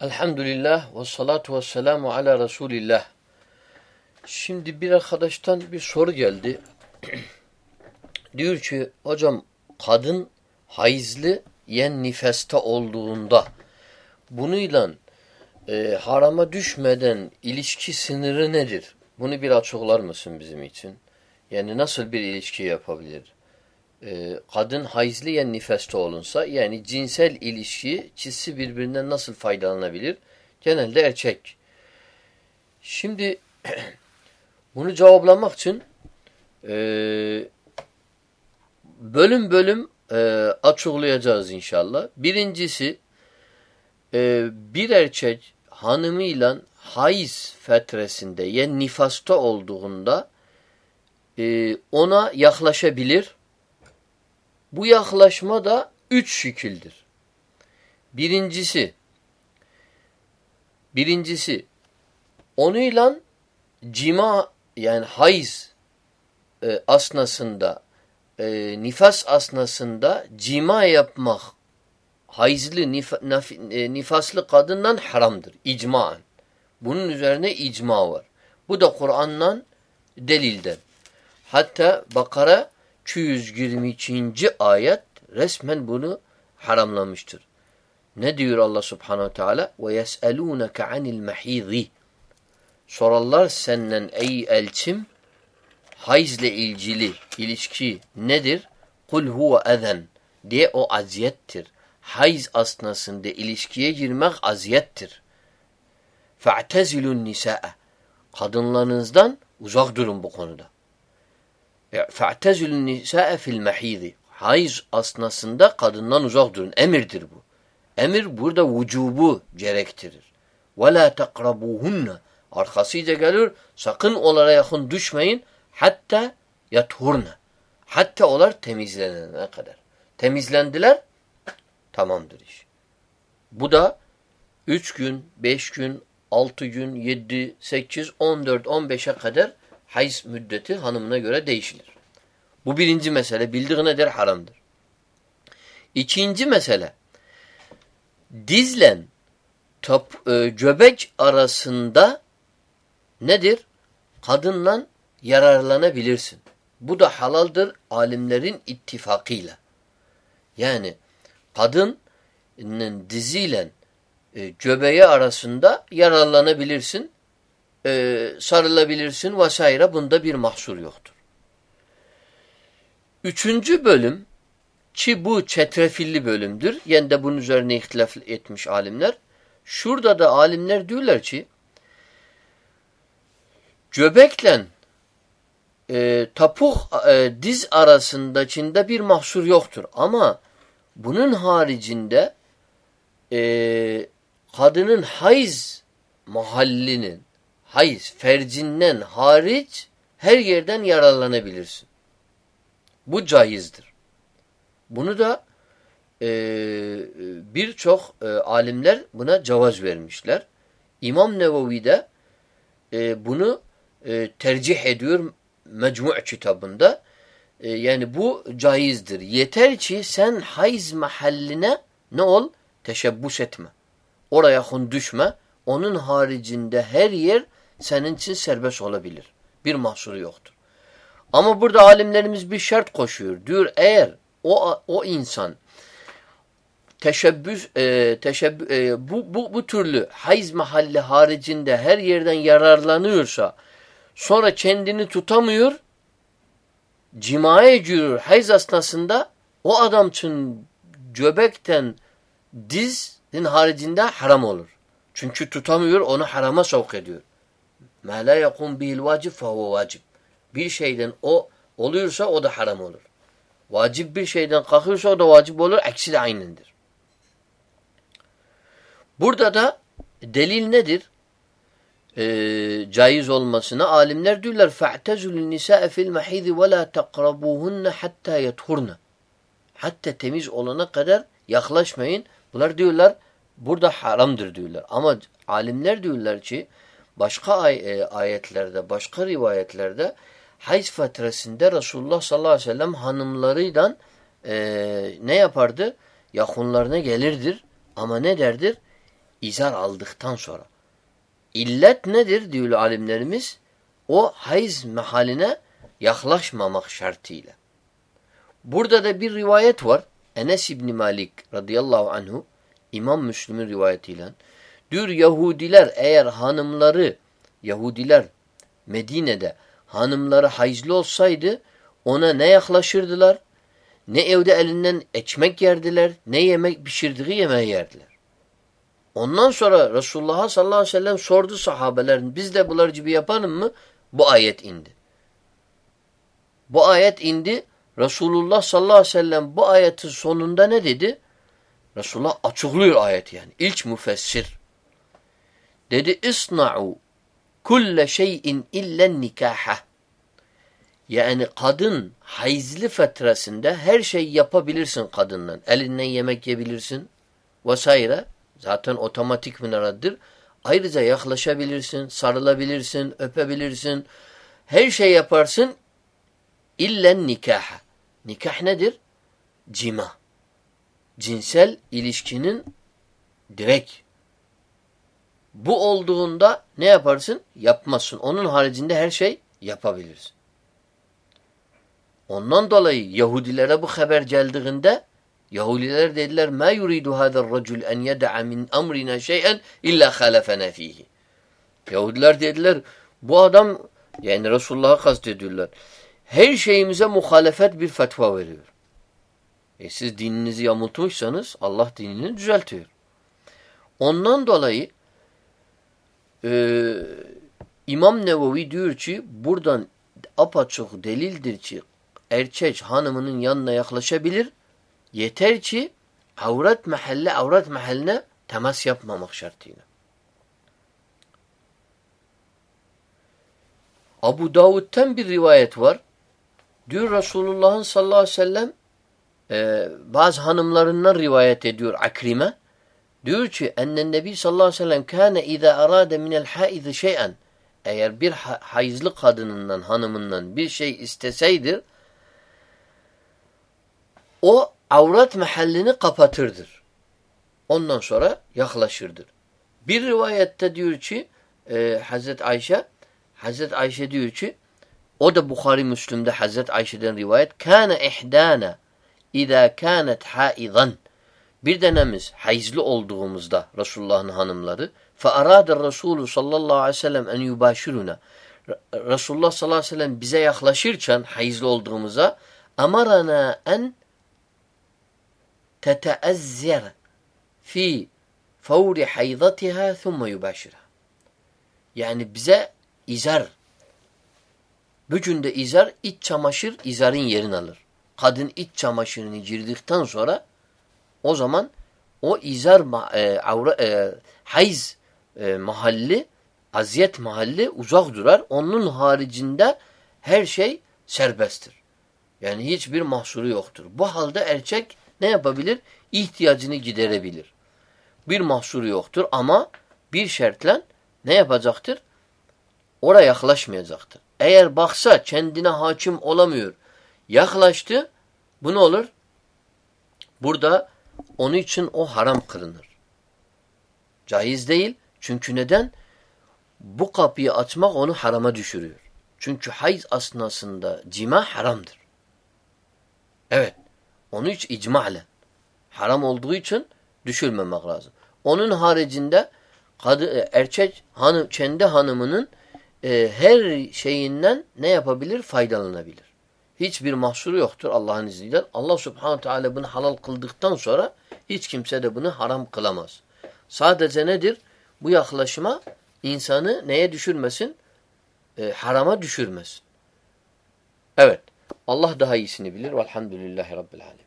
Elhamdülillah ve salatu ve selamu ala Resulillah. Şimdi bir arkadaştan bir soru geldi. Diyor ki hocam kadın hayızlı yen nifeste olduğunda bununla e, harama düşmeden ilişki sınırı nedir? Bunu bir açıklar mısın bizim için? Yani nasıl bir ilişki yapabilir? E, kadın hayızlı yen nifeste olunsa yani cinsel ilişki çizsi birbirinden nasıl faydalanabilir? Genelde erkek. Şimdi bunu cevaplamak için e, bölüm bölüm e, açıklayacağız inşallah. Birincisi e, bir erkek hanımıyla haiz fetresinde yani nifasta olduğunda e, ona yaklaşabilir. Bu yaklaşma da üç şekildir. Birincisi birincisi onuyla cima yani haiz e, asnasında e, nifas asnasında cima yapmak hayızlı nif, naf, e, nifaslı kadından haramdır. İcmaen. Bunun üzerine icma var. Bu da Kur'an'dan delilden. Hatta Bakara 222. ayet resmen bunu haramlamıştır. Ne diyor Allah Subhanahu Teala? Ve yes'elûneke anil mahîzî. Sorarlar senden ey elçim hayızle ilgili ilişki nedir? Kul huve ezen diye o aziyettir. Hayız asnasında ilişkiye girmek aziyettir. Fe'tezilun nisa'e. Kadınlarınızdan uzak durun bu konuda. Fe'tezilun nisa'e fil mehidi. Hayız asnasında kadından uzak durun. Emirdir bu. Emir burada vücubu gerektirir. La tekrabuhunne. Arkasıyla gelir. Sakın onlara yakın düşmeyin. Hatta yathurne. Hatta onlar temizlenene kadar. Temizlendiler. Tamamdır iş. Bu da üç gün, beş gün, altı gün, yedi, sekiz, on dört, on beşe kadar hayız müddeti hanımına göre değişilir. Bu birinci mesele. Bildiği nedir? Haramdır. İkinci mesele. Dizlen top, e, göbek arasında nedir? Kadınla yararlanabilirsin. Bu da halaldır alimlerin ittifakıyla. Yani kadının diziyle e, göbeği arasında yararlanabilirsin, e, sarılabilirsin vesaire. Bunda bir mahsur yoktur. Üçüncü bölüm ki bu çetrefilli bölümdür. Yani de bunun üzerine ihtilaf etmiş alimler. Şurada da alimler diyorlar ki göbekle e, tapuk e, diz arasındakinde bir mahsur yoktur. Ama bunun haricinde e, kadının hayız mahallinin hayız fercinden hariç her yerden yararlanabilirsin. Bu caizdir. Bunu da e, birçok e, alimler buna cevaz vermişler. İmam Nevevi de e, bunu e, tercih ediyor Mecmu' kitabında. E, yani bu caizdir. Yeter ki sen hayz mahalline ne ol? Teşebbüs etme. Oraya hun düşme. Onun haricinde her yer senin için serbest olabilir. Bir mahsuru yoktur. Ama burada alimlerimiz bir şart koşuyor. Diyor eğer o o insan teşebbüs e, teşebbü, e, bu, bu bu türlü hayız mahalli haricinde her yerden yararlanıyorsa sonra kendini tutamıyor cimaya giriyor hayız esnasında o adam için göbekten dizin haricinde haram olur. Çünkü tutamıyor onu harama savk ediyor. مَا لَا يَقُمْ بِهِ الْوَاجِبْ فَهُوَ vacib. Bir şeyden o oluyorsa o da haram olur. Vacip bir şeyden kalkıyorsa o da vacip olur. Eksi de aynendir. Burada da delil nedir? Ee, caiz olmasına alimler diyorlar فَاَعْتَزُلُ النِّسَاءَ فِي الْمَحِيذِ وَلَا تَقْرَبُوهُنَّ hatta يَتْهُرْنَ Hatta temiz olana kadar yaklaşmayın. Bunlar diyorlar burada haramdır diyorlar. Ama alimler diyorlar ki başka ay e, ayetlerde, başka rivayetlerde hayz fetresinde Resulullah sallallahu aleyhi ve sellem hanımlarıyla e, ne yapardı? Yakınlarına gelirdir. Ama ne derdir? izar aldıktan sonra. İllet nedir diyor alimlerimiz? O hayız mehaline yaklaşmamak şartıyla. Burada da bir rivayet var. Enes İbni Malik radıyallahu anhu İmam Müslüm'ün rivayetiyle diyor Yahudiler eğer hanımları Yahudiler Medine'de hanımları hayızlı olsaydı ona ne yaklaşırdılar? Ne evde elinden ekmek yerdiler, ne yemek pişirdiği yemeği yerdiler. Ondan sonra Resulullah sallallahu aleyhi ve sellem sordu sahabelerin biz de bunlar gibi yapalım mı? Bu ayet indi. Bu ayet indi. Resulullah sallallahu aleyhi ve sellem bu ayetin sonunda ne dedi? Resulullah açıklıyor ayet yani. İlk müfessir. Dedi isna'u kulle şeyin illen nikaha. Yani kadın hayızlı fetresinde her şey yapabilirsin kadından. Elinden yemek yiyebilirsin vesaire. Zaten otomatik minaradır. Ayrıca yaklaşabilirsin, sarılabilirsin, öpebilirsin. Her şey yaparsın illen nikaha. Nikah nedir? Cima. Cinsel ilişkinin direkt. Bu olduğunda ne yaparsın? Yapmazsın. Onun haricinde her şey yapabilirsin. Ondan dolayı Yahudilere bu haber geldiğinde Yahudiler dediler ma yuridu hadar racul en yed'a min amrina şey'en illa halafena fihi. Yahudiler dediler bu adam yani Resulullah'a kastediyorlar. Her şeyimize muhalefet bir fetva veriyor. E siz dininizi yamultmuşsanız Allah dinini düzeltiyor. Ondan dolayı e, İmam Nevevi diyor ki buradan apaçık delildir ki erkek hanımının yanına yaklaşabilir. Yeter ki avret mahalle avret mahalline temas yapmamak şartıyla. Abu Davud'ten bir rivayet var. Diyor Resulullah'ın sallallahu aleyhi ve sellem e, bazı hanımlarından rivayet ediyor Akrime. Diyor ki ennen nebi sallallahu aleyhi ve sellem kâne izâ arâde minel hâizi şey'en eğer bir hayızlı kadınından, hanımından bir şey isteseydir o avrat mahallini kapatırdır. Ondan sonra yaklaşırdır. Bir rivayette diyor ki e, Hazreti Ayşe Hazreti Ayşe diyor ki o da Bukhari Müslüm'de Hazreti Ayşe'den rivayet kâne ihdâne idâ kânet haizan bir denemiz hayızlı olduğumuzda Resulullah'ın hanımları فَاَرَادَ الرَّسُولُ sallallahu aleyhi ve sellem en yubaşiruna Resulullah sallallahu aleyhi ve sellem bize yaklaşırken hayızlı olduğumuza amarana en teteezzer fi fevri haydatiha thumma yubaşirha. Yani bize izar Bugün izar iç çamaşır izarın yerini alır. Kadın iç çamaşırını girdikten sonra o zaman o izar e, e, hayz e, mahalli aziyet mahalli uzak durar. Onun haricinde her şey serbesttir. Yani hiçbir mahsuru yoktur. Bu halde erkek ne yapabilir? İhtiyacını giderebilir. Bir mahsuru yoktur ama bir şartla ne yapacaktır? Oraya yaklaşmayacaktır. Eğer baksa kendine hakim olamıyor, yaklaştı, bu ne olur? Burada onun için o haram kılınır. Caiz değil. Çünkü neden? Bu kapıyı açmak onu harama düşürüyor. Çünkü hayız asnasında cima haramdır. Evet. Onu hiç icmahle. Haram olduğu için düşürmemek lazım. Onun haricinde kadı, e, erkek hanım, kendi hanımının e, her şeyinden ne yapabilir? Faydalanabilir. Hiçbir mahsuru yoktur Allah'ın izniyle. Allah subhanahu teala bunu halal kıldıktan sonra hiç kimse de bunu haram kılamaz. Sadece nedir? Bu yaklaşıma insanı neye düşürmesin? E, harama düşürmesin. Evet. Allah daha iyisini bilir. Velhamdülillahi Rabbil Alemin.